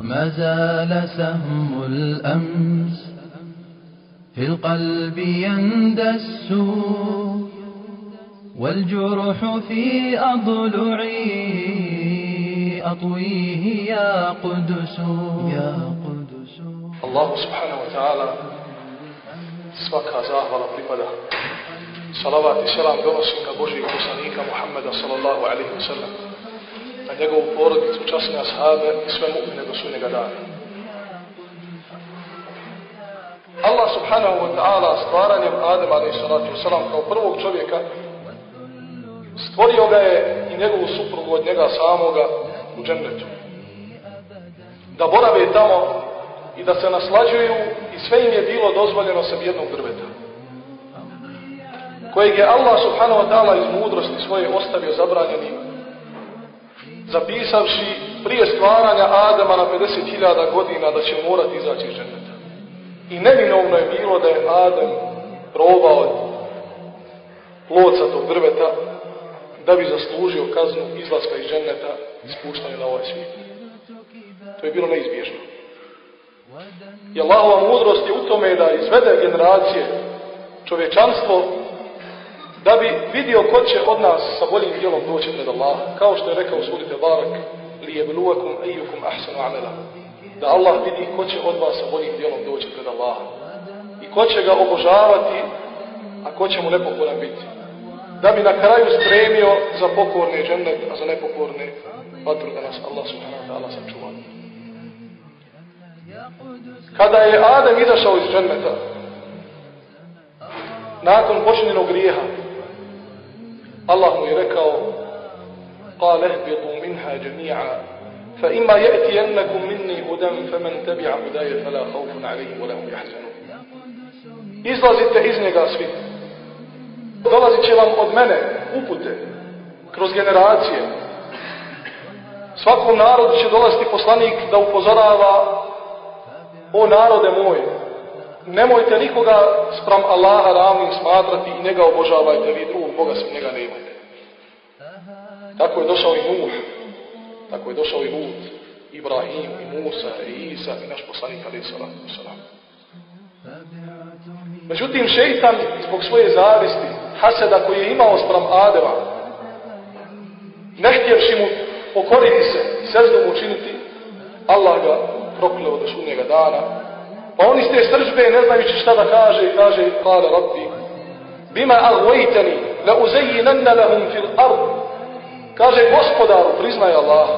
ما زال سهم الأمس في القلب يندس والجرح في أضلعي أطويه يا قدس. يا قدس. الله سبحانه وتعالى سبك هزاه ولا بلبده صلوات السلام برسولك بوجه وصنيك محمد صلى الله عليه وسلم. Na njegovu porodicu, časne ashabe i sve mu'mine do sunnjega dana. Allah subhanahu wa ta'ala stvaranjem Adem alaihi salatu wa kao prvog čovjeka stvorio ga je i njegovu suprugu od njega samoga u džennetu. Da borave tamo i da se naslađuju i sve im je bilo dozvoljeno sa jednog drveta. Kojeg je Allah subhanahu wa ta'ala iz mudrosti svoje ostavio zabranjenim, zapisavši prije stvaranja Adama na 50.000 godina da će morati izaći iz dženeta. I neminovno je bilo da je Adam probao ploca tog drveta da bi zaslužio kaznu izlaska iz dženeta i spuštanja na ovaj svijet. To je bilo neizbježno. I Allahova mudrost je u tome da izvede generacije čovječanstvo da bi vidio ko će od nas sa boljim djelom doći pred Allah. Kao što je rekao u suri Tebarak li je ejukum ahsanu amela. Da Allah vidi ko će od vas sa boljim djelom doći pred Allah. I ko će ga obožavati, a ko će mu nepokoran biti. Da bi na kraju stremio za pokorne džennet, a za nepokorne vatru da nas Allah subhanahu wa ta'ala sačuva. Kada je Adem izašao iz dženneta, nakon počinjenog grijeha, Allah mu je rekao, قال اهبطوا منها جميعا فإما يأتينكم مني هدى فمن تبع هداي فلا خوف عليهم ولا هم يحزنون Izlazite iz njega svi. Dolazit će vam od mene upute kroz generacije. Svakom narodu će dolaziti poslanik da upozorava o narode moj, nemojte nikoga sprem Allaha ravnim smatrati i njega obožavajte, vi drugog Boga sam njega ne imate. Tako je došao i Nuh, tako je došao i Hud, Ibrahim, i Musa, i Isa, i naš poslanik Ali Salam. Međutim, šeitan, zbog svoje zavisti, haseda koji je imao sprem Adema, ne htjevši mu pokoriti se, sezdom učiniti, Allah ga prokleo do njega dana. Pa oni iz te sržbe ne znajući šta da kaže, kaže, kale rabbi, bima agvajtani, la uzejinanna lahum fil ard. Kaže, gospodaru, priznaj Allah,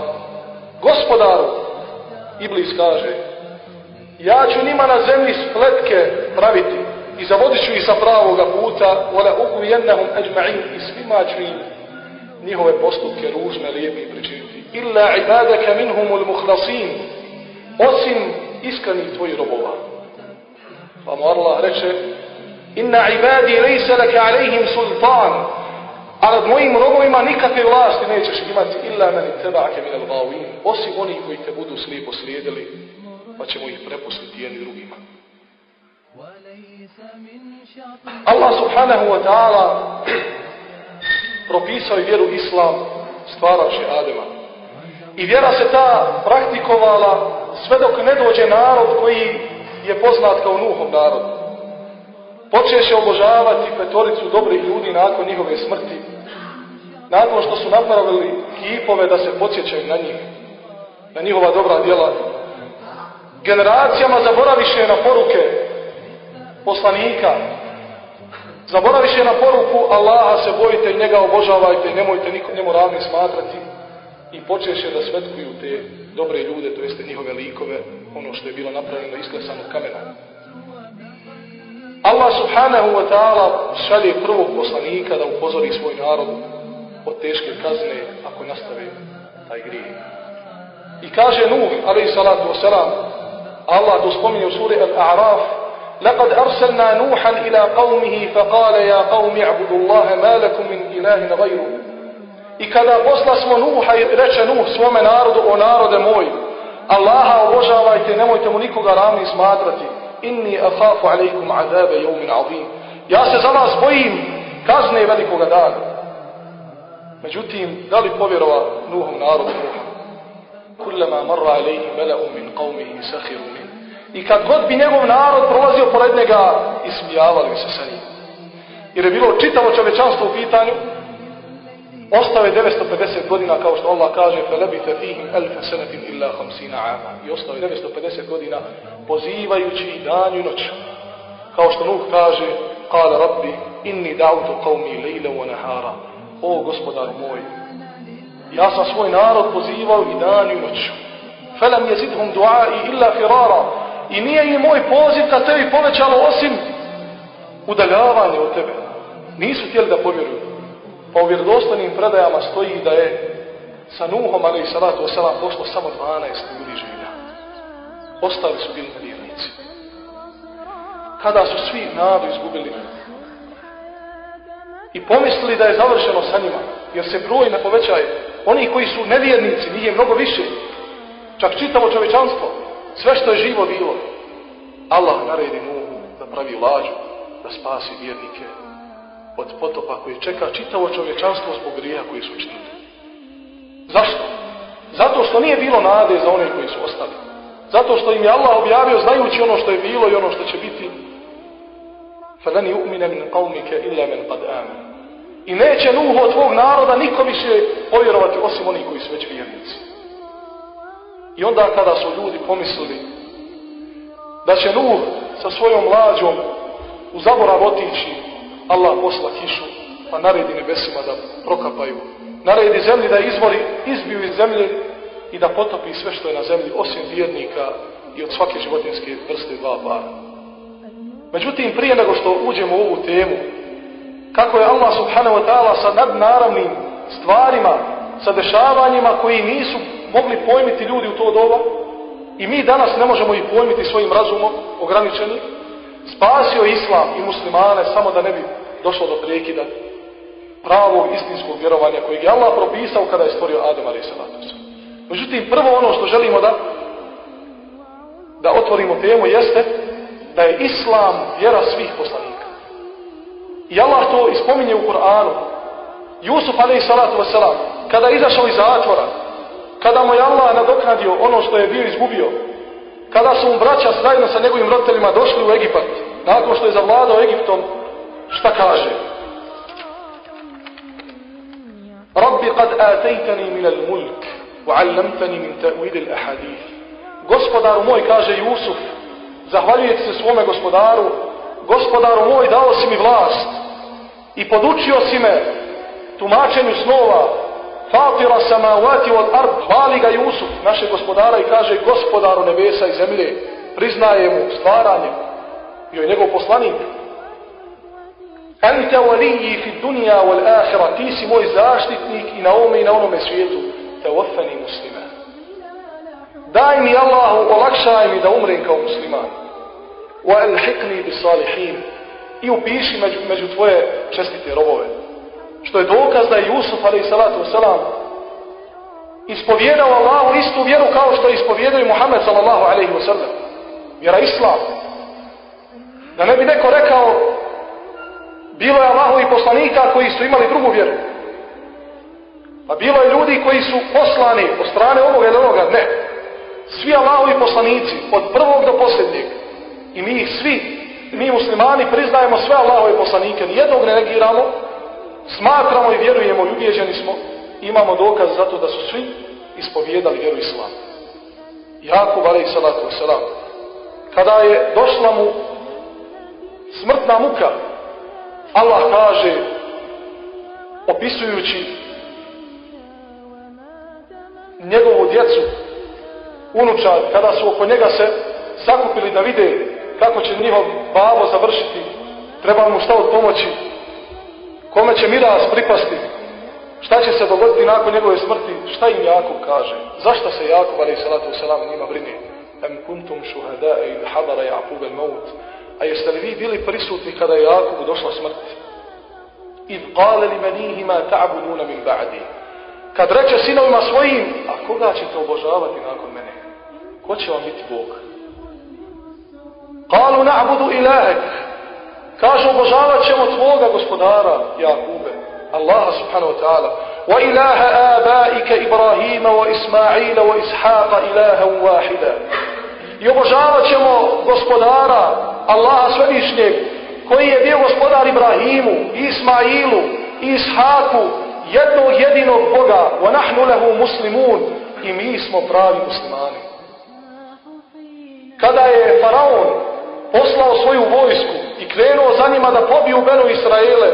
gospodaru, Iblis kaže, ja ću njima na zemlji spletke praviti i zavodit ću ih sa pravoga puta, wala ugvijennahum ajma'in i svima ću im njihove postupke ružne, lijepi pričiniti. Illa ibadaka minhumul muhlasin, osim iskrenih tvojih robova. Pa mu Allah reče, inna ibadi lejse laka alejhim sultan, a nad mojim robovima nikakve vlasti nećeš imati illa meni tebake min al-gawin, osim oni koji te budu slijepo slijedili, pa ćemo ih prepustiti jedni drugima. Allah subhanahu wa ta'ala propisao je vjeru islam stvaravši Adema. I vjera se ta praktikovala sve dok ne dođe narod koji je poznat kao Nuhom narod. Počeše obožavati petoricu dobrih ljudi nakon njihove smrti. Nakon što su napravili kipove da se podsjećaju na njih. Na njihova dobra djela. Generacijama zaboraviše na poruke poslanika. Zaboraviše na poruku Allaha se bojite i njega obožavajte i nemojte niko njemu ravni smatrati i počeše da svetkuju te dobre ljude, to jeste njihove likove, ono što je bilo napravljeno isklesano kamena. Allah subhanahu wa ta'ala šalje prvog poslanika da upozori svoj narod od teške kazne ako nastave taj grije. I kaže Nuh, alaih salatu wasalam, Allah to spominje u suri Al-A'raf, لقد أرسلنا نوحا إلى قومه فقال يا قوم اعبدوا الله ما لكم من إله غيره I kada posla smo Nuha i reče Nuh svome narodu, o narode moj, Allaha obožavajte, nemojte mu nikoga ravni smatrati. Inni akhafu alaikum azabe yawmin azim. Ja se za vas bojim kazne velikoga dana. Međutim, da li povjerova Nuhom narodu Nuha? kullama marra alaihi mela'u min qaumihi sahiru min. I kad god bi njegov narod prolazio pored njega, ismijavali se sa njim. Jer je bilo čitavo čovečanstvo u pitanju, ostave 950 godina, kao što Allah kaže, فَلَبِثَ فِيهِمْ أَلْفَ سَنَةٍ إِلَّا خَمْسِينَ عَامًا. I ostave 950 godina, pozivajući i danju i noću. Kao što Nuh kaže, قَالَ رَبِّ إِنِّي دَعُتُ قَوْمِي لَيْلَ وَنَهَارًا O gospodar moj, ja sam svoj narod pozivao i danju i noću. فَلَمْ يَزِدْهُمْ دُعَاءِ إِلَّا فِرَارًا I nije im moj poziv kad tebi povećalo osim udaljavanje od tebe. Nisu htjeli da povjeruju. Pa u vjerodostanim predajama stoji da je sa Nuhom, ali i salatu wasalam, pošlo samo 12 ljudi življa. Ostali su bili nevjernici. Kada su svi nadu izgubili i pomislili da je završeno sa njima, jer se broj ne povećaje, oni koji su nevjernici, nije mnogo više, čak čitavo čovečanstvo, sve što je živo bilo, Allah naredi Nuhu da pravi lađu, da spasi vjernike od potopa koji čeka čitavo čovječanstvo zbog grija koji su činili. Zašto? Zato što nije bilo nade za one koji su ostali. Zato što im je Allah objavio znajući ono što je bilo i ono što će biti. فَلَنِ يُؤْمِنَ مِنْ قَوْمِكَ إِلَّا مِنْ قَدْ آمَنَ I neće Nuhu od tvog naroda niko više povjerovati osim oni koji su već vjernici. I onda kada su ljudi pomislili da će Nuh sa svojom mlađom u zaborav otići, Allah posla kišu, pa naredi nebesima da prokapaju. Naredi zemlji da izvori, izbiju iz zemlje i da potopi sve što je na zemlji, osim vjernika i od svake životinske vrste dva para. Međutim, prije nego što uđemo u ovu temu, kako je Allah subhanahu wa ta'ala sa nadnaravnim stvarima, sa dešavanjima koji nisu mogli pojmiti ljudi u to doba, i mi danas ne možemo ih pojmiti svojim razumom ograničenim, spasio islam i muslimane samo da ne bi došlo do prekida pravog istinskog vjerovanja kojeg je Allah propisao kada je stvorio Adama a.s. Međutim, prvo ono što želimo da da otvorimo temu jeste da je islam vjera svih poslanika. I Allah to ispominje u Kur'anu. Jusuf a.s. kada je izašao iz zatvora, kada mu je Allah nadoknadio ono što je bio izgubio, kada su mu braća zajedno sa njegovim roditeljima došli u Egipat, nakon što je zavladao Egiptom, šta kaže? Rabbi kad atejtani min al mulk, uallamtani min ta'wil al ahadith. Gospodaru moj, kaže Jusuf, zahvaljujete se svome gospodaru, gospodaru moj, dao si mi vlast i podučio si me tumačenju snova, Fatira samavati od ard, hvali ga Jusuf, naše gospodara, i kaže gospodaru nebesa i zemlje, priznaje mu stvaranje, bio je njegov poslanik. Anta waliji fi dunja wal ahira, ti si moj zaštitnik i na ome i na onome svijetu, te ofeni muslima. Daj mi Allahu, olakšaj mi da umrem kao musliman. Wa alhiqni bi salihin. I upiši među, među tvoje čestite robove što je dokaz da je Jusuf alaih salatu wasalam ispovjedao Allahu istu vjeru kao što je ispovjedao i Muhammed sallallahu alaihi wasallam vjera Islam. Da ne bi neko rekao bilo je Allahu i poslanika koji su imali drugu vjeru. Pa bilo je ljudi koji su poslani od strane ovoga ili onoga ne. Svi Allahu i poslanici od prvog do posljednjeg. I mi ih svi mi muslimani priznajemo sve Allahove poslanike. Nijednog ne negiramo smatramo i vjerujemo i ubjeđeni smo, imamo dokaz za to da su svi ispovijedali vjeru islam. Jakub alaih salatu wasalam, kada je došla mu smrtna muka, Allah kaže, opisujući njegovu djecu, unučad, kada su oko njega se sakupili da vide kako će njihov babo završiti, treba mu šta od pomoći, Kome će miras pripasti? Šta će se dogoditi nakon njegove smrti? Šta im Jakub kaže? Zašto se Jakub, ali salatu wasalam, njima brine? Em kuntum šuhadae il habara Jakub el maut. A jeste li vi bili prisutni kada je Jakubu došla smrt? Id qale li menihima ta'buduna min ba'di. Kad reče sinovima svojim, a koga ćete obožavati nakon mene? Ko će vam biti Bog? Kalu na'budu ilahek. Kaže, obožavat ćemo tvoga gospodara, Jakube, Allaha subhanahu wa ta'ala. Wa ilaha abaika Ibrahima wa Ismaila wa Ishaqa ilaha wahida. I obožavat ćemo gospodara, Allaha svevišnjeg, koji je bio gospodar Ibrahimu, Ismailu, Ishaku, jednog jedinog Boga, wa nahnu lehu muslimun, i mi smo pravi muslimani. Kada je faraon poslao svoju vojsku i krenuo za njima da pobiju Benu Israele,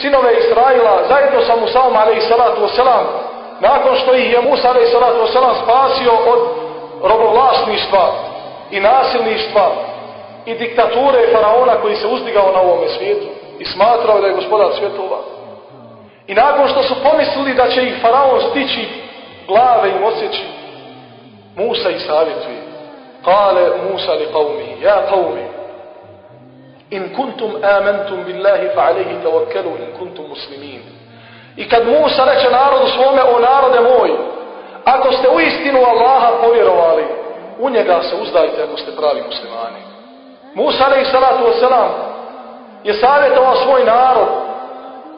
sinove Israila, zajedno sa Musaom, ali i salatu nakon što ih je Musa, ali i salatu spasio od robovlasništva i nasilništva i diktature Faraona koji se uzdigao na ovome svijetu i smatrao da je gospodar svjetova. I nakon što su pomislili da će ih Faraon stići glave im osjeći, Musa ih savjetuje. قال موسى لقومه يا قوم إن كنتم آمنتم بالله فعليه توكلوا إن كنتم مسلمين. I kad Musa reče narodu svome, o narode moj, ako ste u istinu Allaha povjerovali, u njega se uzdajte ako ste pravi muslimani. Musa alaih salatu wasalam je savjetovao svoj narod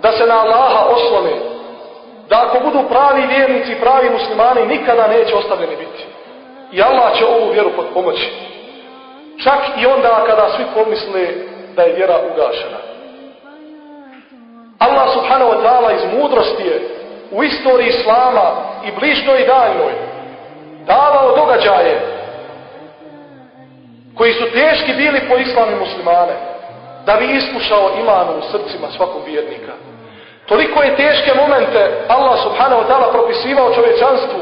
da se na Allaha oslone, da ako budu pravi vjernici pravi muslimani, nikada neće ostavljeni biti. I Allah će ovu vjeru pod pomoći. Čak i onda kada svi pomisle da je vjera ugašena. Allah subhanahu wa ta'ala iz mudrosti je u istoriji Islama i bližnoj i daljnoj davao događaje koji su teški bili po islami muslimane da bi iskušao iman u srcima svakog vjernika. Toliko je teške momente Allah subhanahu wa ta'ala propisivao čovječanstvu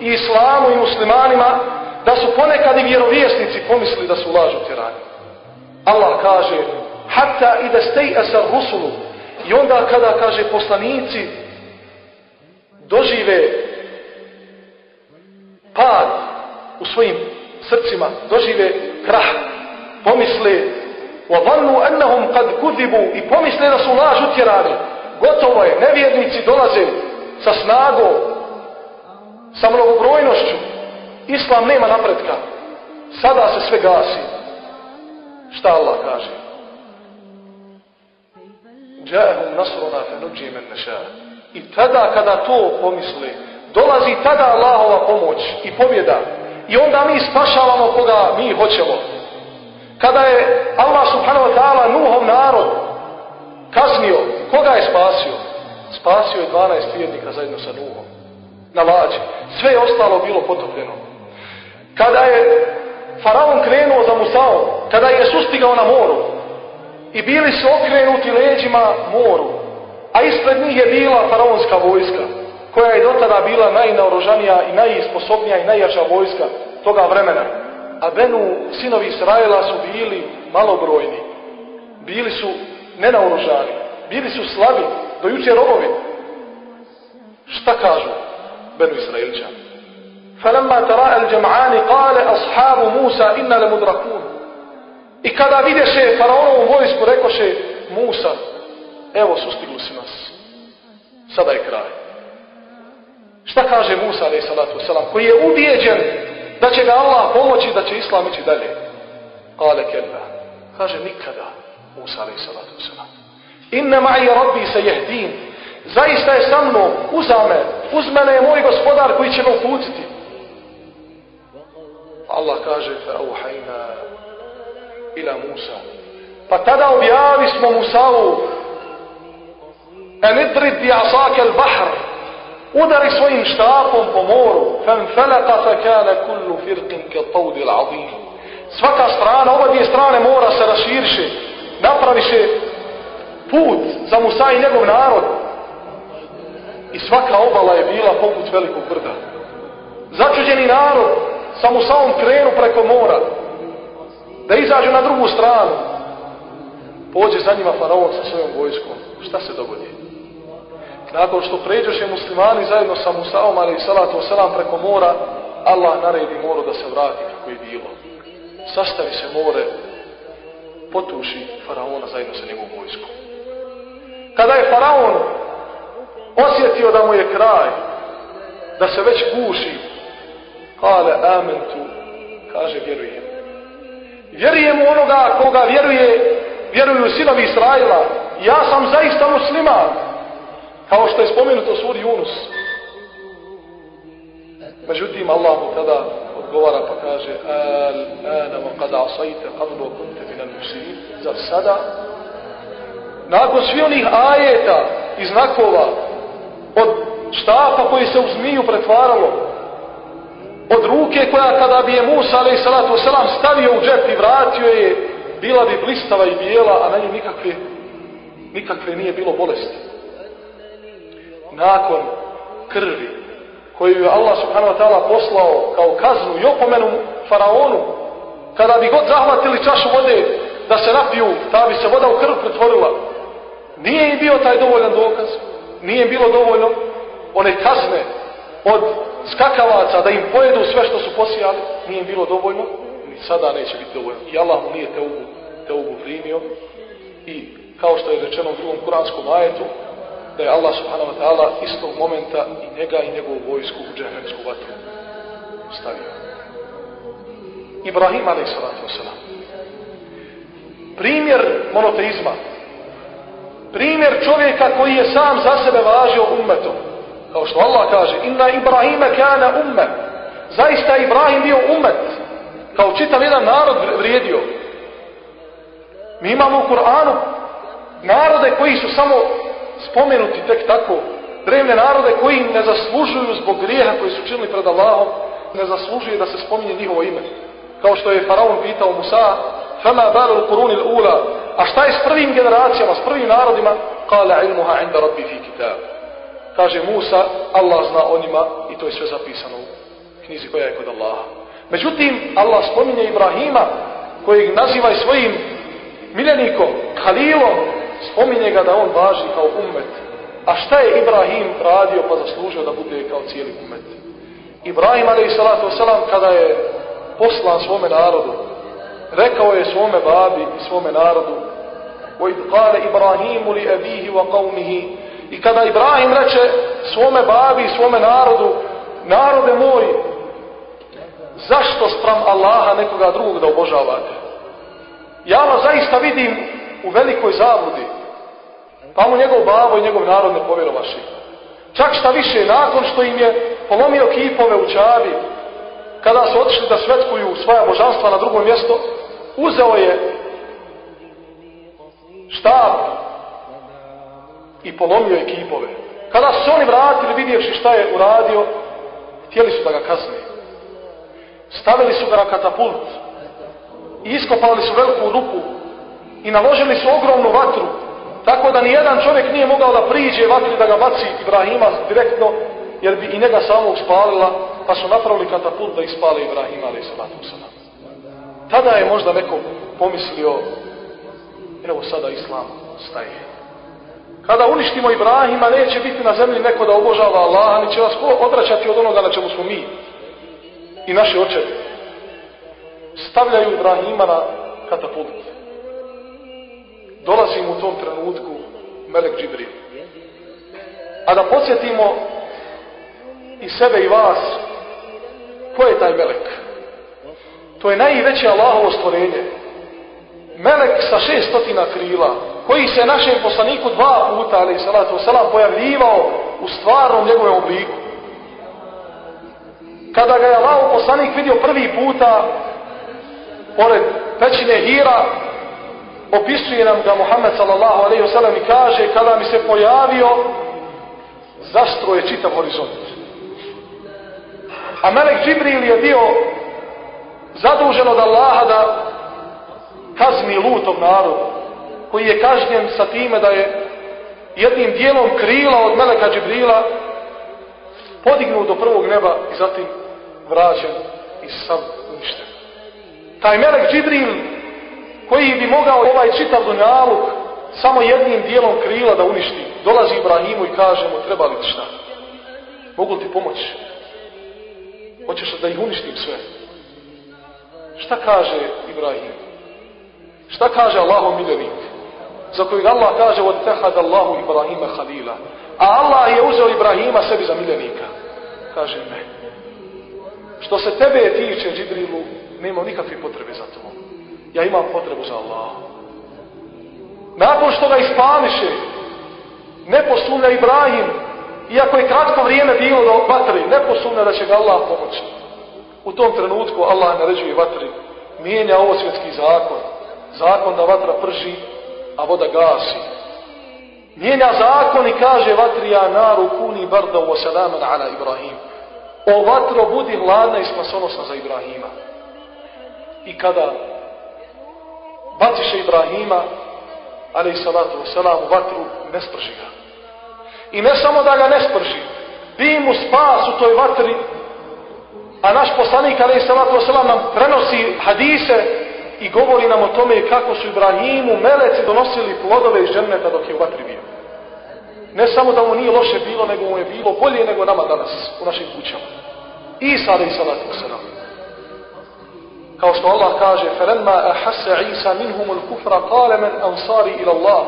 i islamu i muslimanima da su ponekad i vjerovjesnici pomislili da su lažu tirani. Allah kaže hatta i da stej asar rusulu i onda kada kaže poslanici dožive pad u svojim srcima, dožive krah, pomisle وَظَنُّوا أَنَّهُمْ قَدْ كُذِبُوا i pomisle da su laž utjerani. Gotovo je, nevjernici dolaze sa snagom, sa mnogobrojnošću. Islam nema napretka. Sada se sve gasi. Šta Allah kaže? Džahum nasruna fe nuđi men neša. I tada kada to pomisli, dolazi tada Allahova pomoć i pobjeda. I onda mi spašavamo koga mi hoćemo. Kada je Allah subhanahu wa ta'ala Nuhov narod kaznio, koga je spasio? Spasio je 12 vjernika zajedno sa Nuhom. Na lađi. Sve je ostalo bilo potopljeno. Kada je Faraon krenuo za Musaom, kada je sustigao na moru i bili su okrenuti leđima moru, a ispred njih je bila faraonska vojska, koja je dotada bila najnaoružanija i najisposobnija i najjača vojska toga vremena. A Benu, sinovi Israela su bili malobrojni, bili su nenaoružani, bili su slabi, dojuče robovi. Šta kažu Benu Israeličani? فلما تراءى الجمعان قال أصحاب موسى إنا لمدركون I kada videše faraonovu vojsku, rekoše Musa, evo sustigli si nas. Sada je kraj. Šta kaže Musa, alaih salatu wasalam, koji je ubijeđen da će ga Allah pomoći, da će Islam ići dalje? Kale kella. Kaže nikada, Musa, alaih salatu wasalam. Inne ma'i rabbi se jehdin. Zaista je sa mnom, uzame, uzmene je moj gospodar koji će me uputiti. Allah kaže fa ila Musa. Pa tada objavi smo Musavu en idrid bi al bahr udari svojim štapom po moru. Fan falaka fa kana kullu firqin ka al azim svaka strana, oba dvije strane mora se raširiše. Napraviše put za Musa i njegov narod i svaka obala je bila poput velikog brda začuđeni narod sa Musaom krenu preko mora, da izađu na drugu stranu, pođe za njima faraon sa svojom vojskom. Šta se dogodi? Nakon što pređoše muslimani zajedno sa Musaom, ali i salatu selam preko mora, Allah naredi moru da se vrati kako je bilo. Sastavi se more, potuši faraona zajedno sa njegovom vojskom. Kada je faraon osjetio da mu je kraj, da se već guši, Kale amentu, kaže vjerujem. Vjerujem u onoga koga vjeruje, vjeruju sinovi Israila. Ja sam zaista musliman. Kao što je spomenuto u Yunus. Međutim, Allah mu tada odgovara pa kaže Al, anama kada qad asajte qablu kunte min muslimin. Zar sada nakon svi onih ajeta i znakova od štapa koji se u zmiju pretvaralo. Od ruke koja kada bi je Musa alaih salatu stavio u džep i vratio je bila bi blistava i bijela a na njoj nikakve nikakve nije bilo bolesti. Nakon krvi koju je Allah subhanahu wa ta'ala poslao kao kaznu i opomenu faraonu kada bi god zahvatili čašu vode da se napiju ta bi se voda u krv pretvorila. Nije im bio taj dovoljan dokaz nije bilo dovoljno one kazne od skakavaca da im pojedu sve što su posijali nije im bilo dovoljno ni sada neće biti dovoljno. I Allah mu nije te ugu, te ugu primio. I kao što je rečeno u drugom kuranskom ajetu da je Allah subhanahu wa ta'ala istog momenta i njega i njegovu vojsku u džahnemsku vatru stavio. Ibrahim alaih salatu wasalam primjer monoteizma primjer čovjeka koji je sam za sebe važio ummetom. Kao što Allah kaže inna Ibrahima kana umme zaista Ibrahim bio ummet. Kao čitav jedan narod vrijedio. Mi imamo u Kur'anu narode koji su samo spomenuti tek tako. Drevne narode koji ne zaslužuju zbog grijeha koji su činili pred Allahom ne zaslužuje da se spominje njihovo ime. Kao što je Faraon pitao Musa fama balu kuruni ula a šta je s prvim generacijama s prvim narodima kala ilmuha inda rabbi fi kitab kaže Musa Allah zna onima i to je sve zapisano u knjizi koja je kod Allaha međutim Allah spominje Ibrahima kojeg naziva svojim miljenikom, Halilom spominje ga da on važi kao ummet. A šta je Ibrahim radio pa zaslužio da bude kao cijeli ummet? Ibrahim a.s. kada je poslan svome narodu, rekao je svome babi i svome narodu وَإِذْ قَالَ إِبْرَاهِيمُ لِأَبِيهِ وَقَوْمِهِ I kada Ibrahim reče svome babi i svome narodu, narode moj, zašto sprem Allaha nekoga drugog da obožavate? Ja vas zaista vidim u velikoj zabludi. Pa mu njegov babo i njegov narod ne povjerovaši. Čak šta više, nakon što im je polomio kipove u čavi, kada su otišli da svetkuju svoja božanstva na drugo mjesto, uzeo je štab i polomio je kipove. Kada su oni vratili vidjevši šta je uradio, htjeli su da ga kazne. Stavili su ga na katapult i iskopali su veliku rupu i naložili su ogromnu vatru, tako da ni jedan čovjek nije mogao da priđe vatri da ga baci Ibrahima direktno, jer bi i njega samog spalila, pa su napravili katapult da ispale Ibrahima, ali salatu salam. Tada je možda neko pomislio, evo sada Islam staje. Kada uništimo Ibrahima, neće biti na zemlji neko da obožava Allaha, ni će vas odraćati od onoga na čemu smo mi i naši očevi. Stavljaju Ibrahima na katapult dolazi u tom trenutku Melek Džibril. A da podsjetimo i sebe i vas, ko je taj Melek? To je najveće Allahovo stvorenje. Melek sa šestotina krila, koji se našem poslaniku dva puta, ali salatu wasalam, pojavljivao u stvarnom njegovom obliku. Kada ga je Allahov poslanik vidio prvi puta, pored pećine Hira, opisuje nam ga Muhammed sallallahu alaihi wasallam i kaže kada mi se pojavio zastro je čitav horizont. A Melek Džibril je bio zadužen od Allaha da kazni lutov narod koji je kažnjen sa time da je jednim dijelom krila od Meleka Džibrila podignuo do prvog neba i zatim vraćen i sam uništen. Taj Melek Džibril koji bi mogao ovaj čitav dunjaluk samo jednim dijelom krila da uništi. Dolazi Ibrahimu i kaže mu, treba li ti šta? Mogu ti pomoći? Hoćeš da ih uništim sve? Šta kaže Ibrahim? Šta kaže Allahom miljenik? Za kojeg Allah kaže od tehad Allahu Ibrahima halila. A Allah je uzeo Ibrahima sebi za miljenika. Kaže ne. Što se tebe tiče, Džibrilu, nema nikakve potrebe za to ja imam potrebu za Allah. Nakon što ga ispaniše, Ne posumnja Ibrahim, iako je kratko vrijeme bilo do vatri, ne posumnja da će ga Allah pomoći. U tom trenutku Allah naređuje vatri, mijenja ovo svjetski zakon, zakon da vatra prži, a voda gasi. Mijenja zakon i kaže vatri ja naru kuni barda u osalaman ala Ibrahim. O vatro budi hladna i spasonosna za Ibrahima. I kada baciše Ibrahima, ali i salatu wasalam, u vatru, ne sprži ga I ne samo da ga ne sprži, bi mu spas u toj vatri, a naš poslanik, ali i salatu wasalam, nam prenosi hadise i govori nam o tome kako su Ibrahimu meleci donosili plodove iz dženneta dok je u vatri bio. Ne samo da mu nije loše bilo, nego mu je bilo bolje nego nama danas u našim kućama. Isa ali i salatu wasalam. Kao što Allah kaže, فَلَمَّا أَحَسَ عِيسَ مِنْهُمُ الْكُفْرَ قَالَ مَنْ أَنصَارِ إِلَى اللَّهِ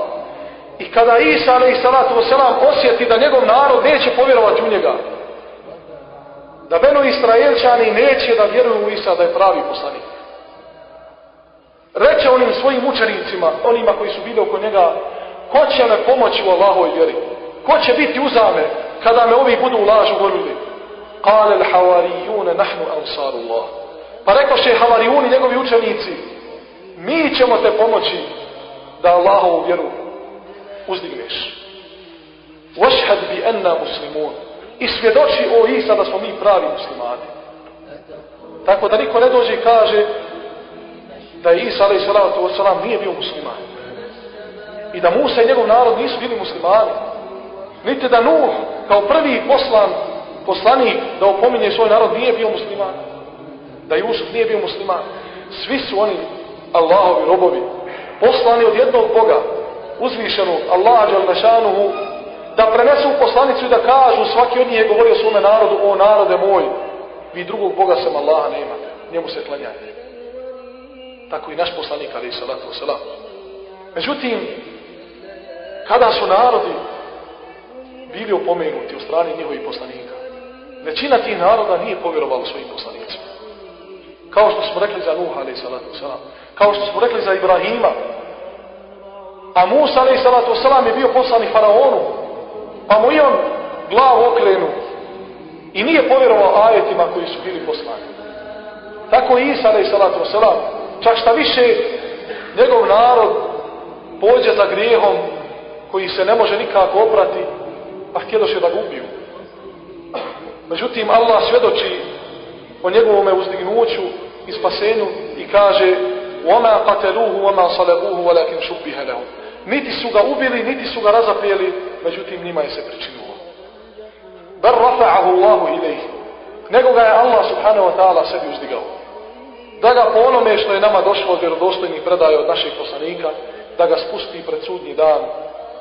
I kada Isa ali i salatu wasalam osjeti da njegov narod neće povjerovati u njega, da Beno Israelčani neće da vjeruju u Isa da je pravi poslanik. Reče onim svojim učenicima, onima koji su bili oko njega, ko će me pomoći u Allahoj vjeri? Ko će biti uzame kada me ovi budu u lažu volili? Kale l'havarijune nahnu ansarullah. Pa rekao še havarijuni, njegovi učenici, mi ćemo te pomoći da Allahovu vjeru uzdigneš. Vošhad bi enna muslimun. I svjedoči o Isa da smo mi pravi muslimani. Tako da niko ne dođe i kaže da je Isa alaih salatu wasalam nije bio musliman. I da Musa i njegov narod nisu bili muslimani. Niti da Nuh kao prvi poslan, poslanik da opominje svoj narod nije bio musliman. Da Jusuf nije bio musliman. Svi su oni Allahovi robovi. Poslani od jednog Boga. Uzvišenu Allah Đalmešanuhu da prenesu poslanicu i da kažu svaki od njih je govorio svome narodu o narode moj vi drugog Boga sam Allaha nemate njemu se klanjajte. Tako i naš poslanik ali i salatu wasalam međutim kada su narodi bili opomenuti u strani njihovih poslanika većina tih naroda nije povjerovala svojim poslanicima. Kao što smo rekli za Nuh ali i salatu wasalam kao što smo rekli za Ibrahima a Musa ali i salatu wasalam je bio poslanik faraonu pa mu i on glavu okrenu i nije povjerovao ajetima koji su bili poslani. Tako i Isa, alaih salatu wasalam, čak šta više njegov narod pođe za grijehom koji se ne može nikako oprati, pa htjedoše da ga ubiju. Međutim, Allah svjedoči o njegovom uzdignuću i spasenju i kaže وَمَا قَتَلُوهُ وَمَا صَلَبُوهُ وَلَكِنْ شُبِّهَ لَهُمْ Niti su ga ubili, niti su ga razapijeli, međutim njima je se pričinilo. Bar rafa'ahu Allahu ilaihi. Nego ga je Allah subhanahu wa ta'ala sebi uzdigao. Da ga po onome što je nama došlo od vjerodostojnih predaje od naših poslanika, da ga spusti pred sudnji dan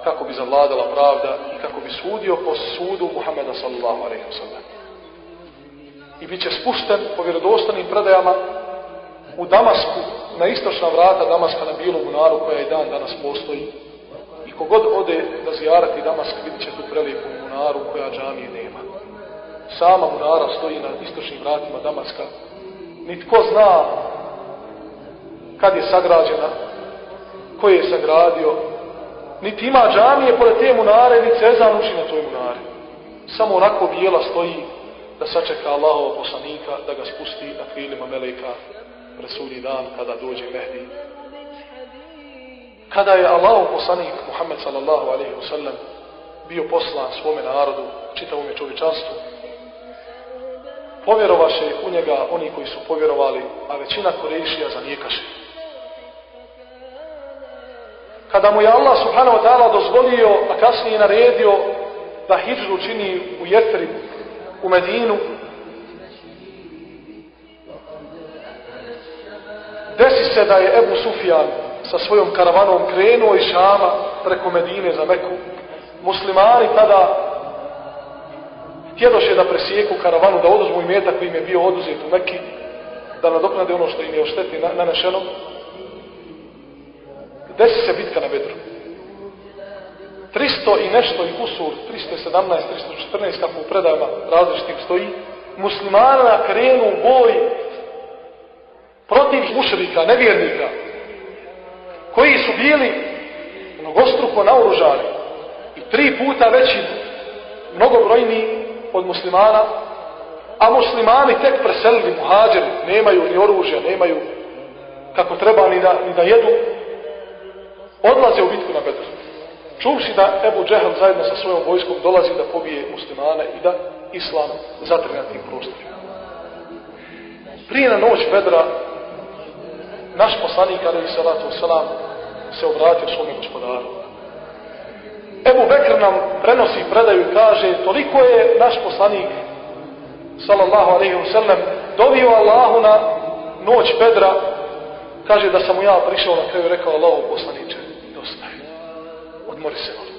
kako bi zavladala pravda i kako bi sudio po sudu Muhammeda sallallahu alaihi wa sallam. I bit će spušten po vjerodostojnim predajama u Damasku, na istočna vrata Damaska na Bilom munaru koja i dan danas postoji. I kogod ode da zijarati Damask vidit će tu prelijepu munaru koja džamije nema. Sama munara stoji na istočnim vratima Damaska. Nitko zna kad je sagrađena, ko je sagradio, niti ima džamije pored te munare, niti Cezan uči na toj munari. Samo onako bijela stoji da sačeka Allahova poslanika, da ga spusti na krilima meleka presudnji dan kada dođe Mehdi. Kada je Allah poslanik Muhammed sallallahu alaihi wa sallam bio poslan svome narodu, čitavome čovječanstvu, povjerovaše u njega oni koji su povjerovali, a većina korejšija zanijekaše. Kada mu je Allah subhanahu wa ta'ala dozvolio, a kasnije naredio da hijđu čini u Jetrib, u Medinu, desi se da je Ebu Sufjan sa svojom karavanom krenuo iz Šama preko Medine za Meku. Muslimani tada htjedoše da presijeku karavanu, da oduzmu imetak koji im je bio oduzet u Meki, da nadoknade ono što im je ošteti nanešeno. Desi se bitka na Bedru. 300 i nešto i kusur, 317, 314, kako u predajama različitim stoji, muslimana krenu u boj protiv mušrika, nevjernika, koji su bili mnogostruko naoružani. I tri puta veći, mnogobrojni od muslimana, a muslimani tek preselili muhađeri, nemaju ni oružja, nemaju kako treba ni da, ni da jedu, odlaze u bitku na Bedr. Čuvši da Ebu Džehel zajedno sa svojom vojskom dolazi da pobije muslimane i da islam zatrne na tim prostorima. Prije na noć Bedra naš poslanik, ali i salatu wasalam, se obratio svome gospodaru. Ebu Bekr nam prenosi predaju i kaže toliko je naš poslanik sallallahu alaihi wa sallam dovio Allahu na noć Bedra kaže da sam mu ja prišao na kraju i rekao Allahu poslaniče dosta je odmori se malo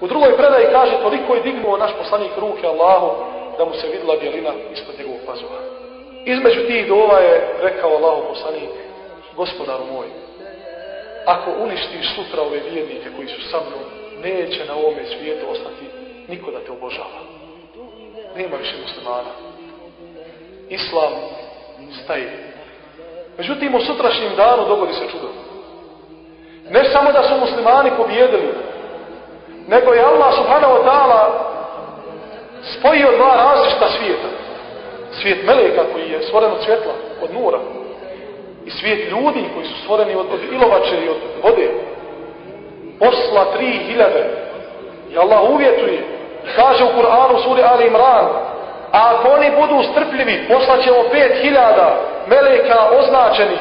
u drugoj predaji kaže toliko je dignuo naš poslanik ruke Allahu da mu se vidla bjelina ispod njegovog pazova između tih dova je rekao Allahu poslanik gospodaru moj ako uništiš sutra ove vjernike koji su sa mnom neće na ovome svijetu ostati niko da te obožava nema više muslimana islam staje Međutim, u sutrašnjem danu dogodi se čudo. Ne samo da su muslimani pobjedili, nego je Allah subhanahu wa ta'ala spojio dva različita svijeta. Svijet meleka koji je stvoren od svjetla, od nura. I svijet ljudi koji su stvoreni od, od ilovače i od vode. Posla tri hiljade. I Allah uvjetuje. Kaže u Kur'anu suri Ali Imran. A ako oni budu strpljivi, poslaćemo pet hiljada meleka označeni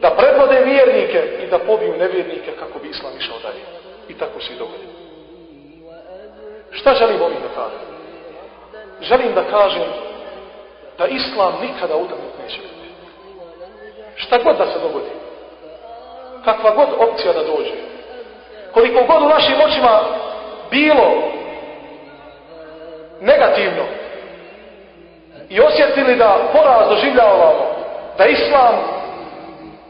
da predvode vjernike i da pobiju nevjernike kako bi islam išao dalje. I tako se i dogodi. Šta želim ovim da kažem? Želim da kažem da islam nikada utaknut neće biti. Šta god da se dogodi, kakva god opcija da dođe, koliko god u našim očima bilo negativno, i osjetili da poraz doživljavamo, da islam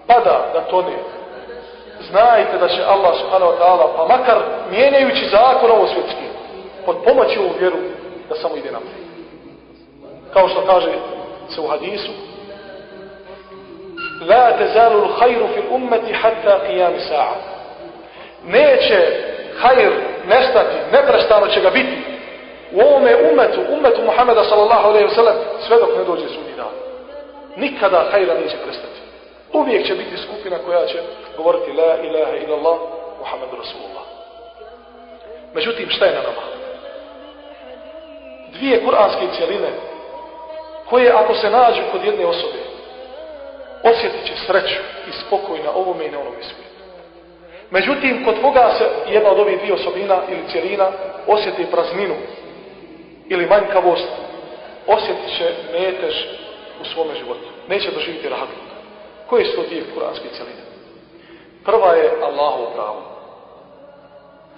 pada, da tone. Znajte da će Allah subhanahu wa ta'ala, pa makar mijenjajući zakon ovo svjetski, pod pomoći ovu vjeru, da samo ide naprijed. Kao što kaže se u hadisu, La tezalu l'hajru fil ummeti hatta qiyam sa'a. Neće hajr nestati, neprestano će ga biti, u ovome umetu, umetu Muhammeda sallallahu alaihi wa sallam, sve dok ne dođe sudni dan. Nikada hajra neće prestati. Uvijek će biti skupina koja će govoriti la ilaha illallah Muhammed Rasulullah. Međutim, šta je na nama? Dvije kuranske cijeline koje ako se nađu kod jedne osobe, osjetit će sreću i spokoj na ovome i na onome svijetu. Međutim, kod koga se jedna od ovih dvije osobina ili cijelina osjeti prazninu ili manjkavost, osjetit će metež u svome životu. Neće doživiti rahat. Koje su to dvije kuranske cijeline? Prva je Allahu pravo.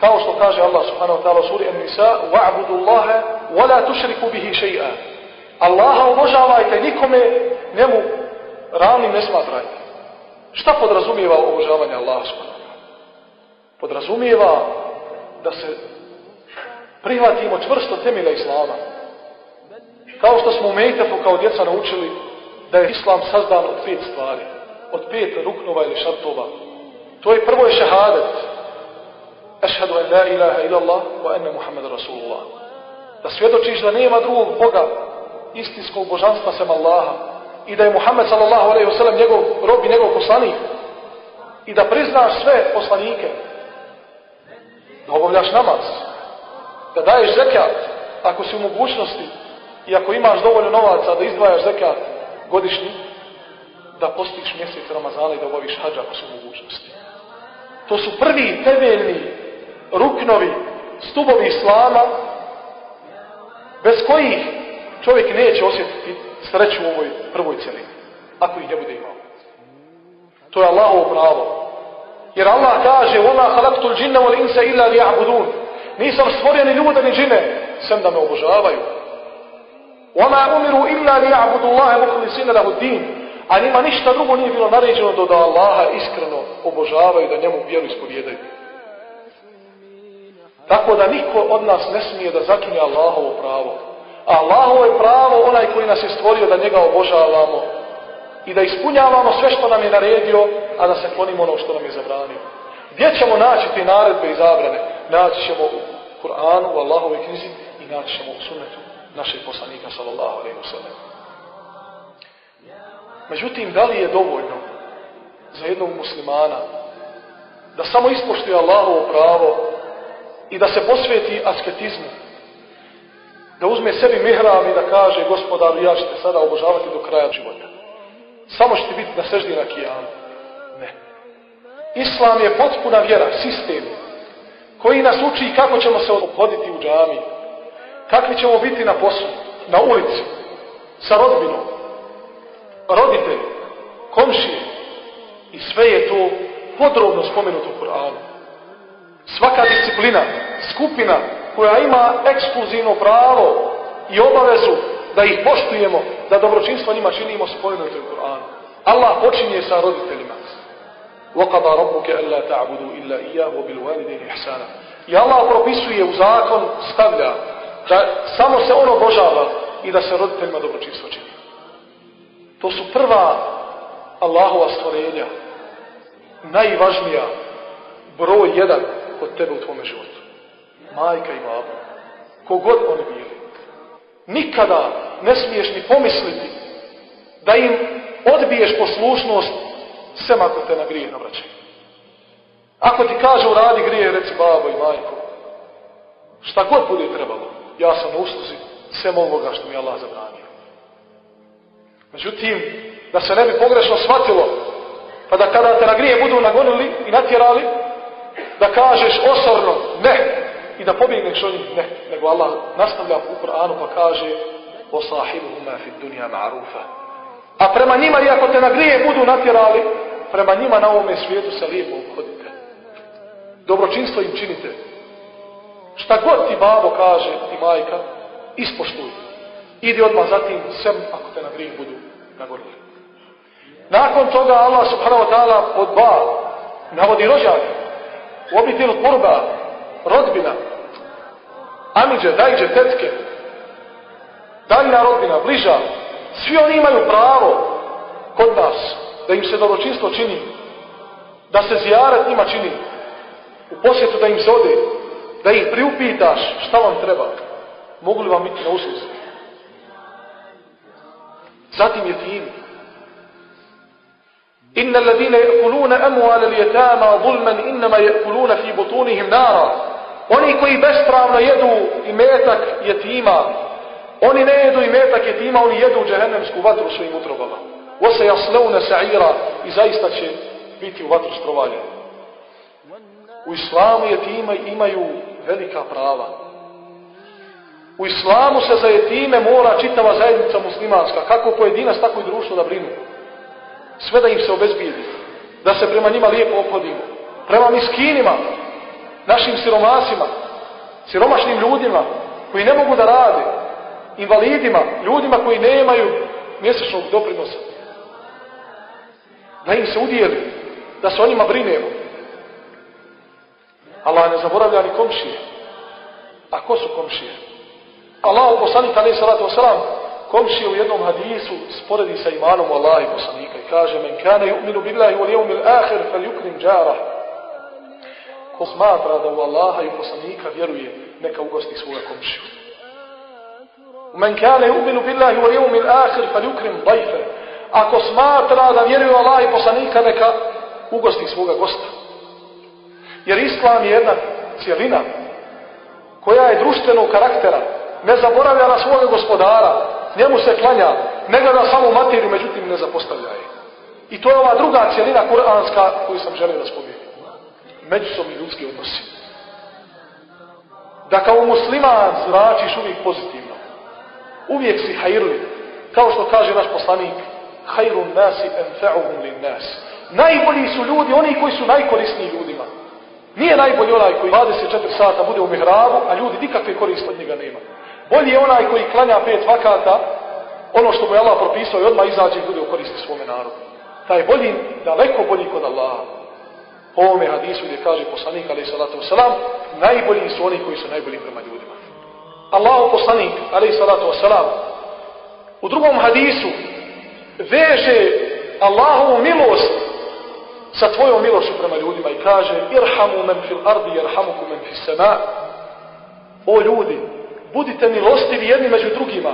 Kao što kaže Allah subhanahu wa ta'ala suri An-Nisa, wa'budu Allaha wa la tushriku bihi shay'an. Allaha obožavajte, nikome njemu ravnim ne smatrajte. Šta podrazumijeva obožavanje Allaha subhanahu? Podrazumijeva da se prihvatimo čvrsto temelja Islama. Kao što smo u Mejtefu kao djeca naučili da je Islam sazdan od pet stvari. Od pet ruknova ili šartova. To je prvo je šehadet. Ešhedu en la ilaha ila Allah wa enne Muhammed Rasulullah. Da svjedočiš da nema drugog Boga istinskog božanstva sem Allaha i da je Muhammed sallallahu alaihi ve sellem njegov rob i njegov poslanik i da priznaš sve poslanike da obavljaš namaz da daješ zekat ako si u mogućnosti i ako imaš dovoljno novaca da izdvajaš zekat godišnji, da postiš mjesec Ramazana i da obaviš hađa ako si u mogućnosti. To su prvi temeljni ruknovi, stubovi islama, bez kojih čovjek neće osjetiti sreću u ovoj prvoj celini, ako ih ne bude imao. To je Allahovo pravo. Jer Allah kaže, وَمَا خَلَقْتُ الْجِنَّ وَالْإِنْسَ إِلَّا لِيَعْبُدُونَ Nisam stvorio ni ljude ni džine, sem da me obožavaju. وَمَا أُمِرُوا إِلَّا لِيَعْبُدُ اللَّهَ مُخْلِسِينَ لَهُ الدِّينَ A njima ništa drugo nije bilo naređeno do da Allaha iskreno obožavaju, da njemu vjeru ispovjedaju. Tako da niko od nas ne smije da zakinje Allahovo pravo. A Allahovo je pravo onaj koji nas je stvorio da njega obožavamo i da ispunjavamo sve što nam je naredio, a da se klonimo ono što nam je zabranio. Gdje ćemo naći te naredbe i zabrane? Naći ćemo u Kur'anu, u Allahove knjizi i naći ćemo u sunnetu našeg poslanika sallallahu alaihi wa sallam. Međutim, da li je dovoljno za jednog muslimana da samo ispoštuje Allahovo pravo i da se posveti asketizmu, da uzme sebi mihrab i da kaže gospodaru ja ću te sada obožavati do kraja života. Samo ćete biti na seždi na kijanu. Ne. Islam je potpuna vjera, sistem, koji nas uči kako ćemo se obhoditi u džami, kakvi ćemo biti na poslu, na ulici, sa rodbinom, roditelj, komšije. I sve je to podrobno spomenuto u Kur'anu. Svaka disciplina, skupina koja ima ekskluzivno pravo i obavezu da ih poštujemo, da dobročinstvo njima činimo spomenuto u Koranu. Allah počinje sa roditeljima. وَقَضَى رَبُّكَ أَلَّا تَعْبُدُوا إِلَّا إِيَّهُ وَبِالْوَالِدَيْنِ إِحْسَانًا I Allah propisuje u zakon, stavlja da samo se ono obožava i da se roditeljima dobročinstvo čini. To su prva Allahova stvorenja, najvažnija, broj jedan kod tebe u tvome životu. Majka i baba. Kogod oni bili. Nikada ne smiješ ni pomisliti da im odbiješ poslušnost sem ako te na grije navraćaju. Ako ti kaže uradi grije, reci babo i majko, šta god bude trebalo, ja sam na usluzi sem ovoga što mi Allah zabranio. Međutim, da se ne bi pogrešno shvatilo, pa da kada te na grije budu nagonili i natjerali, da kažeš osorno ne i da pobjegneš od njih ne, nego Allah nastavlja u Kur'anu pa kaže o sahibuhuma fi dunja ma'rufa. A prema njima, iako te na grije budu natjerali, prema njima na ovome svijetu se lijepo obhodite. Dobročinstvo im činite. Šta god ti babo kaže i majka, ispoštuj. Idi odmah zatim sem ako te na grije budu nagorili. Nakon toga Allah subhanahu wa ta'ala pod ba navodi rođake. U obitelj kurba, rodbina, Amidže, dajđe, tetke, daljna rodina, bliža, svi oni imaju pravo kod nas da im se dobročinstvo čini, da se zijarat njima čini, u posjetu da im se ode, da ih priupitaš šta vam treba, mogu li vam biti na usluzi. Zatim je tim. Inna alladine jekuluna amuala lijetama zulman innama jekuluna fi butunihim nara. Oni koji bespravno jedu i metak jetima, oni ne jedu i metak jetima, oni jedu džehennemsku vatru svojim utrobama. Ose jasleune sa'ira i zaista će biti u vatru strovaljeni. U islamu jetima imaju velika prava. U islamu se za jetime mora čitava zajednica muslimanska, kako pojedinac, tako i društvo da brinu. Sve da im se obezbijedi, da se prema njima lijepo opodimo. Prema miskinima, našim siromasima, siromašnim ljudima koji ne mogu da rade, invalidima, ljudima koji nemaju mjesečnog doprinosa. Da im se udijeli, da se o njima brinemo. Allah ne zaboravlja ni komšije. A ko su komšije? Allah u poslanika alaih salatu wasalam komšije u jednom hadisu sporedi sa imanom u Allah i poslanika i kaže men kane yu'minu billahi wal yawmil akhir fal yukrim jarah ko smatra da u Allaha i poslanika vjeruje neka ugosti svoga komšiju men kane uminu billahi wal yawmil akhir fal yukrim dayfa ako smatra da vjeruje Allah i poslanika neka ugosti svoga gosta jer islam je jedna cijelina koja je društvenog karaktera ne zaboravlja na svoga gospodara, njemu se klanja, ne gleda samo materiju, međutim ne zapostavlja je. I to je ova druga cijelina kuranska koju sam želio da spomenuti. Međusobni ljudski odnosi. Da kao musliman zračiš uvijek pozitivno. Uvijek si hajrli. Kao što kaže naš poslanik, hajrun nasi enfe'uhum lin nas. Najbolji su ljudi, oni koji su najkorisniji ljudima. Nije najbolji onaj koji 24 sata bude u mihrabu, a ljudi nikakve koriste od njega nema. Bolji je onaj koji klanja pet vakata, ono što mu je Allah propisao i odmah izađe i bude u koristi svome narodu. Taj je bolji, daleko bolji kod Allaha. Po ovome hadisu gdje kaže poslanik, alaih salatu wasalam, najbolji su oni koji su najbolji prema ljudima. Allahu poslanik, alaih salatu wasalam, u drugom hadisu veže Allahovu milost sa tvojom milošću prema ljudima i kaže irhamu men fil ardi irhamuku men fis sema. o ljudi budite milostivi jedni među drugima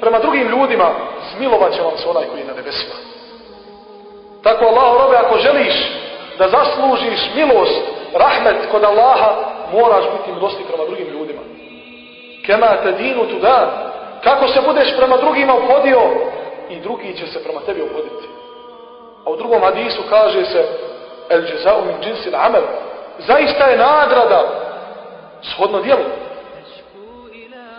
prema drugim ljudima smilovat će vam se onaj koji je na nebesima tako Allah robe ako želiš da zaslužiš milost rahmet kod Allaha moraš biti milosti prema drugim ljudima kema te dinu tu dan kako se budeš prema drugima upodio i drugi će se prema tebi upoditi A u drugom hadisu kaže se el jazau min jinsil amal. Zaista je nagrada shodno djelu.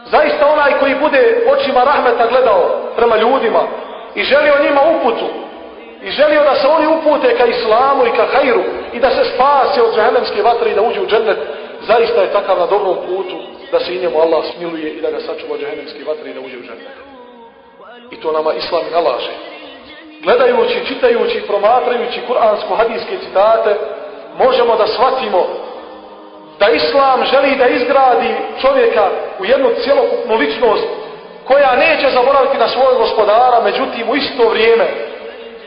Zaista onaj koji bude očima rahmeta gledao prema ljudima i želio njima uputu i želio da se oni upute ka islamu i ka hajru i da se spase od džahenemske vatre i da uđe u džennet, zaista je takav na dobrom putu da se i njemu Allah smiluje i da ga sačuva od džahenemske vatre i da uđe u džennet. I to nama islam nalaže gledajući, čitajući, promatrajući kuransko-hadijske citate, možemo da shvatimo da Islam želi da izgradi čovjeka u jednu cjelokupnu ličnost koja neće zaboraviti na svojeg gospodara, međutim u isto vrijeme,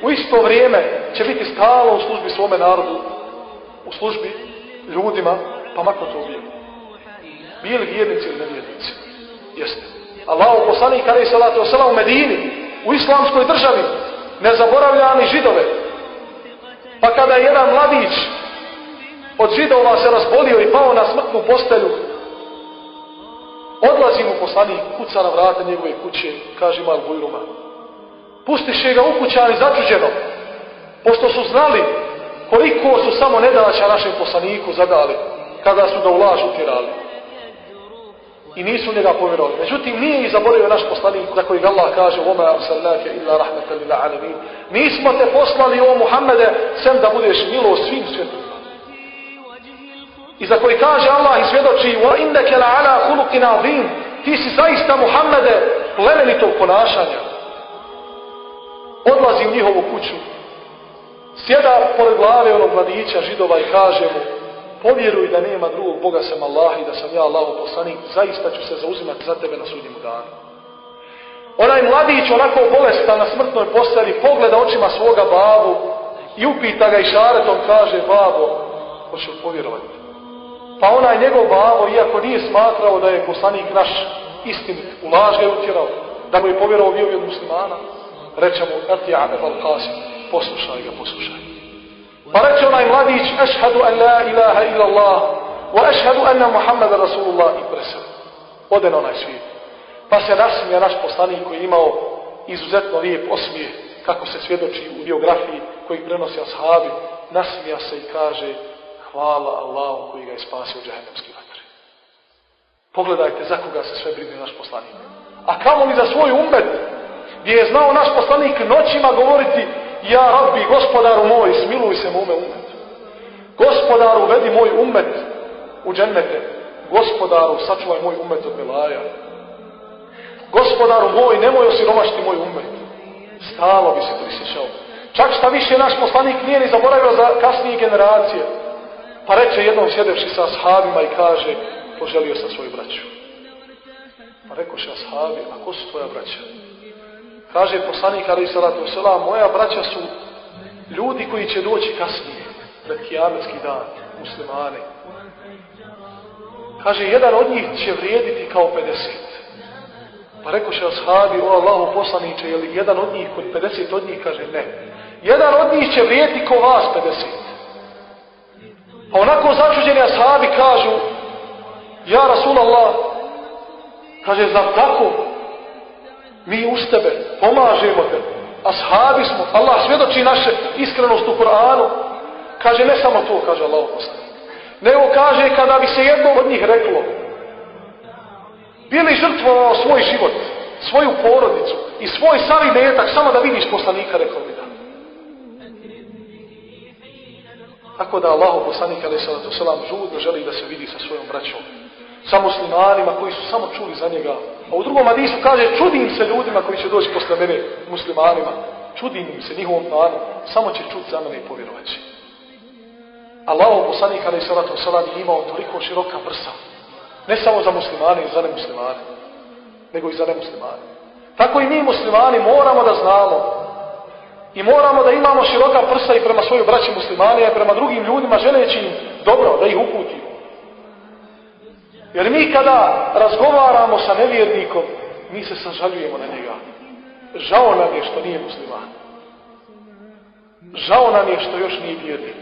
u isto vrijeme će biti stalo u službi svome narodu, u službi ljudima, pa makno to bio. Bili vjernici ili nevjernici. Jeste. Allah u poslanih kada je salatu u Medini, u islamskoj državi, ne zaboravlja ni židove. Pa kada je jedan mladić od židova se razbolio i pao na smrtnu postelju, odlazi mu poslanik, kuca na vrata njegove kuće, kaže mal Bujruma Pustiše ga u kućani začuđeno, pošto su znali koliko su samo nedalaća našem poslaniku zadali, kada su da ulažu tirali i nisu njega povjerovali. Međutim, nije i zaboravio naš poslanik za kojeg Allah kaže وَمَا أَرْسَلْنَاكَ إِلَّا رَحْمَةً لِلْعَالَمِينَ Nismo te poslali o Muhammede sem da budeš milo svim svjetima. I za koji kaže Allah i svjedoči وَإِنَّكَ لَعَلَا خُلُقِ نَعْظِيمٍ Ti si zaista Muhammede plemenitog ponašanja. Odlazi u njihovu kuću. Sjeda pored glave onog mladića židova i kaže mu povjeruj da nema drugog Boga sam Allah i da sam ja Allah poslanik, zaista ću se zauzimati za tebe na sudnjemu danu. Onaj mladić, onako bolestan na smrtnoj posteli, pogleda očima svoga babu i upita ga i šaretom kaže, babo, hoće li povjerovati? Pa onaj njegov babo, iako nije smatrao da je poslanik naš istinit, u laž ga je utjerao, da mu je povjerovao bio od muslimana, reče mu, ati Ahmed al-Qasim, poslušaj ga, poslušaj. Pa reče onaj mladić, ašhadu an la ilaha illa Allah, wa ašhadu anna Muhammeda Rasulullah i presel. Ode na onaj svijet. Pa se nasmija naš poslanik koji je imao izuzetno lijep osmije, kako se svjedoči u biografiji koji prenosi ashabi, nasmija se i kaže, hvala Allahu koji ga je spasio od džahendamske vatre. Pogledajte za koga se sve brine naš poslanik. A kamo li za svoj umet, gdje je znao naš poslanik noćima govoriti Ja rabbi, gospodaru moj, smiluj se mome umetu. Gospodaru, vedi moj umet u džennete. Gospodaru, sačuvaj moj umet od belaja. Gospodaru moj, nemoj osiromašti moj umet. Stalo bi se prisjećao. Čak šta više naš poslanik nije ni zaboravio za kasnije generacije. Pa reče jednom sjedevši sa ashabima i kaže, poželio sam svoju braću. Pa rekoše ashabi, a ko su tvoja braća? Kaže poslanik Ali Salatu Selam, moja braća su ljudi koji će doći kasnije, na kijametski dan, muslimani. Kaže, jedan od njih će vrijediti kao 50. Pa rekao še ashabi, o Allahu poslaniče, je li jedan od njih kod 50 od njih? Kaže, ne. Jedan od njih će vrijediti kao vas 50. Pa onako začuđeni ashabi kažu, ja Rasulallah, kaže, zar tako? Mi uz tebe pomažemo te. Ashabi smo Allah svjedoči naše iskrenost u Koranu kaže ne samo to kaže Allah poslani nego kaže kada bi se jedno od njih reklo bili žrtvovao svoj život svoju porodicu i svoj sami metak samo da vidiš poslanika rekao bi da. Tako da Allah poslanik ali sallatu sallam žudno želi da se vidi sa svojom braćom sa muslimanima koji su samo čuli za njega. A u drugom hadisu kaže, čudim se ljudima koji će doći posle mene, muslimanima. Čudim im se njihovom planu, samo će čut za mene i povjerovaći. Allah, poslanik, ali salatu salam, je imao toliko široka prsa. Ne samo za muslimane i za nemuslimane, nego i za nemuslimane. Tako i mi muslimani moramo da znamo I moramo da imamo široka prsa i prema svojoj braći muslimane, i prema drugim ljudima, želeći im dobro, da ih uputimo. Jer mi kada razgovaramo sa nevjernikom, mi se sažaljujemo na njega. Žao nam je što nije musliman. Žao nam je što još nije vjernik.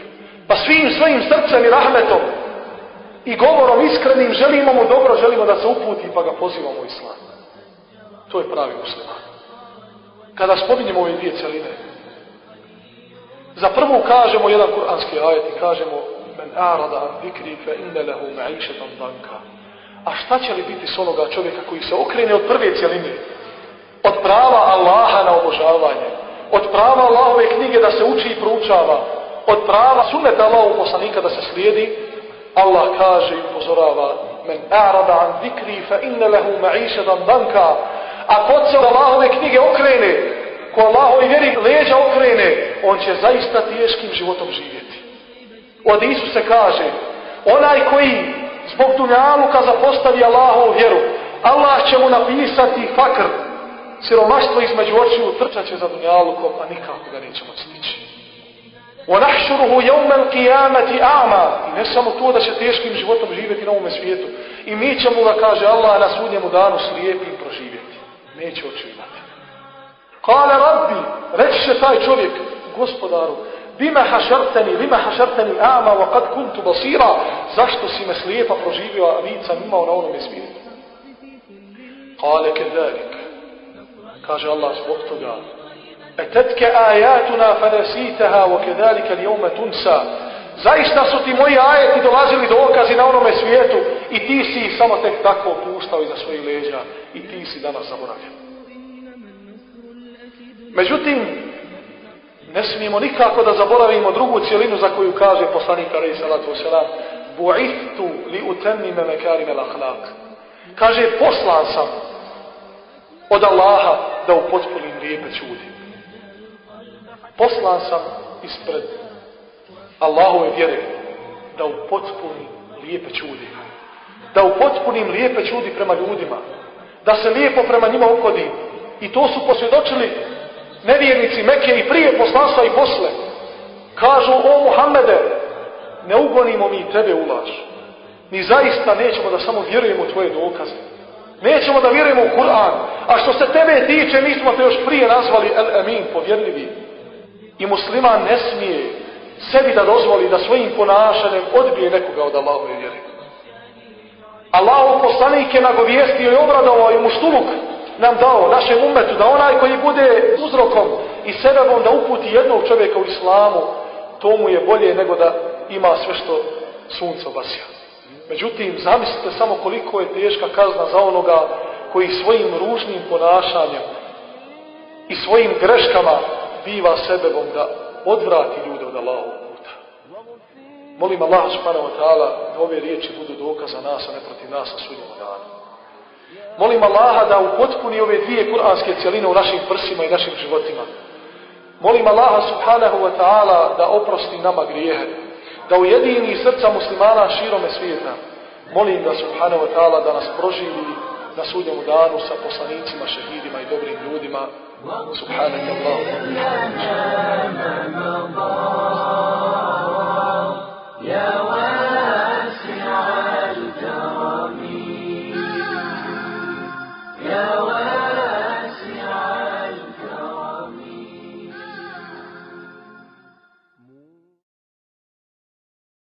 Pa svim svojim srcem i rahmetom i govorom iskrenim želimo mu dobro, želimo da se uputi pa ga pozivamo u islam. To je pravi musliman. Kada spominjemo ove dvije celine, za prvu kažemo jedan kuranski ajet i kažemo men arada an dikri fe inne lehu ma'išetan danka. A šta će li biti s onoga čovjeka koji se okrene od prve cijeline? Od prava Allaha na obožavanje. Od prava Allahove knjige da se uči i proučava. Od prava suneta Allahu poslanika da se slijedi. Allah kaže i upozorava men arada an dikri fa inne lehu ma'išetan danka. A kod se od Allahove knjige okrene, ko Allahove vjeri leđa okrene, on će zaista teškim životom živjeti. Od Isu se kaže, onaj koji zbog dunjaluka zapostavi Allahovu vjeru, Allah će mu napisati fakr, siromaštvo između očiju, trčat će za dunjalukom, a nikako ga neće moći stići. وَنَحْشُرُهُ يَوْمَ الْقِيَامَةِ أَعْمَا I ne samo to da će teškim životom živjeti na ovome svijetu. I mi ćemo ga, kaže Allah, na sudnjemu danu slijepim proživjeti. Neće oči imati. Kale rabbi, reći će taj čovjek, gospodaru, بما حشرتني بما حشرتني أعمى وقد كنت بصيرا. زشت سيما سلية فبرجيبي وأبيت سميما ونون بسبيل قال كذلك. كاجة الله سبقت قال أتتك آياتنا فنسيتها وكذلك اليوم تنسى. زايش نسو تي موي آيات دولازي لدوكا زي نون بسبيل I ti si samo tek tako pustao iza svojih leđa i ti si danas zaboravljen. Međutim, ne smijemo nikako da zaboravimo drugu cijelinu za koju kaže poslanik alaih salatu Selam bu'ithtu li utemmime mekarime l'ahlak kaže poslan sam od Allaha da upotpunim lijepe čudi. Poslan sam ispred Allahove vjere da upotpunim lijepe čudi. Da upotpunim lijepe čudi prema ljudima. Da se lijepo prema njima ukodim i to su posvjedočili nevjernici Mekke i prije poslanstva i posle, kažu, o Muhammede, ne ugonimo mi tebe u laž. Mi zaista nećemo da samo vjerujemo u tvoje dokaze. Nećemo da vjerujemo u Kur'an. A što se tebe tiče, mi smo te još prije nazvali El Emin, povjerljivi. I musliman ne smije sebi da dozvoli da svojim ponašanjem odbije nekoga od Allahove vjere. Allahov poslanik je nagovijestio i obradovao i muštuluk nam dao, našem umetu, da onaj koji bude uzrokom i sebebom da uputi jednog čovjeka u islamu, to mu je bolje nego da ima sve što sunce obasja. Međutim, zamislite samo koliko je teška kazna za onoga koji svojim ružnim ponašanjem i svojim greškama biva sebebom da odvrati ljude od Allahovog puta. Molim Allah subhanahu wa ta'ala da ove riječi budu dokaz za nas, a ne protiv nas na sudnjem danu. Molim Allaha da upotpuni ove dvije kuranske cijeline u našim prsima i našim životima. Molim Allaha subhanahu wa ta'ala da oprosti nama grijehe, da ujedini srca muslimana širome svijeta. Molim da subhanahu wa ta'ala da nas proživi na sudnjemu danu sa poslanicima, šehidima i dobrim ljudima. Subhanahu wa ta'ala.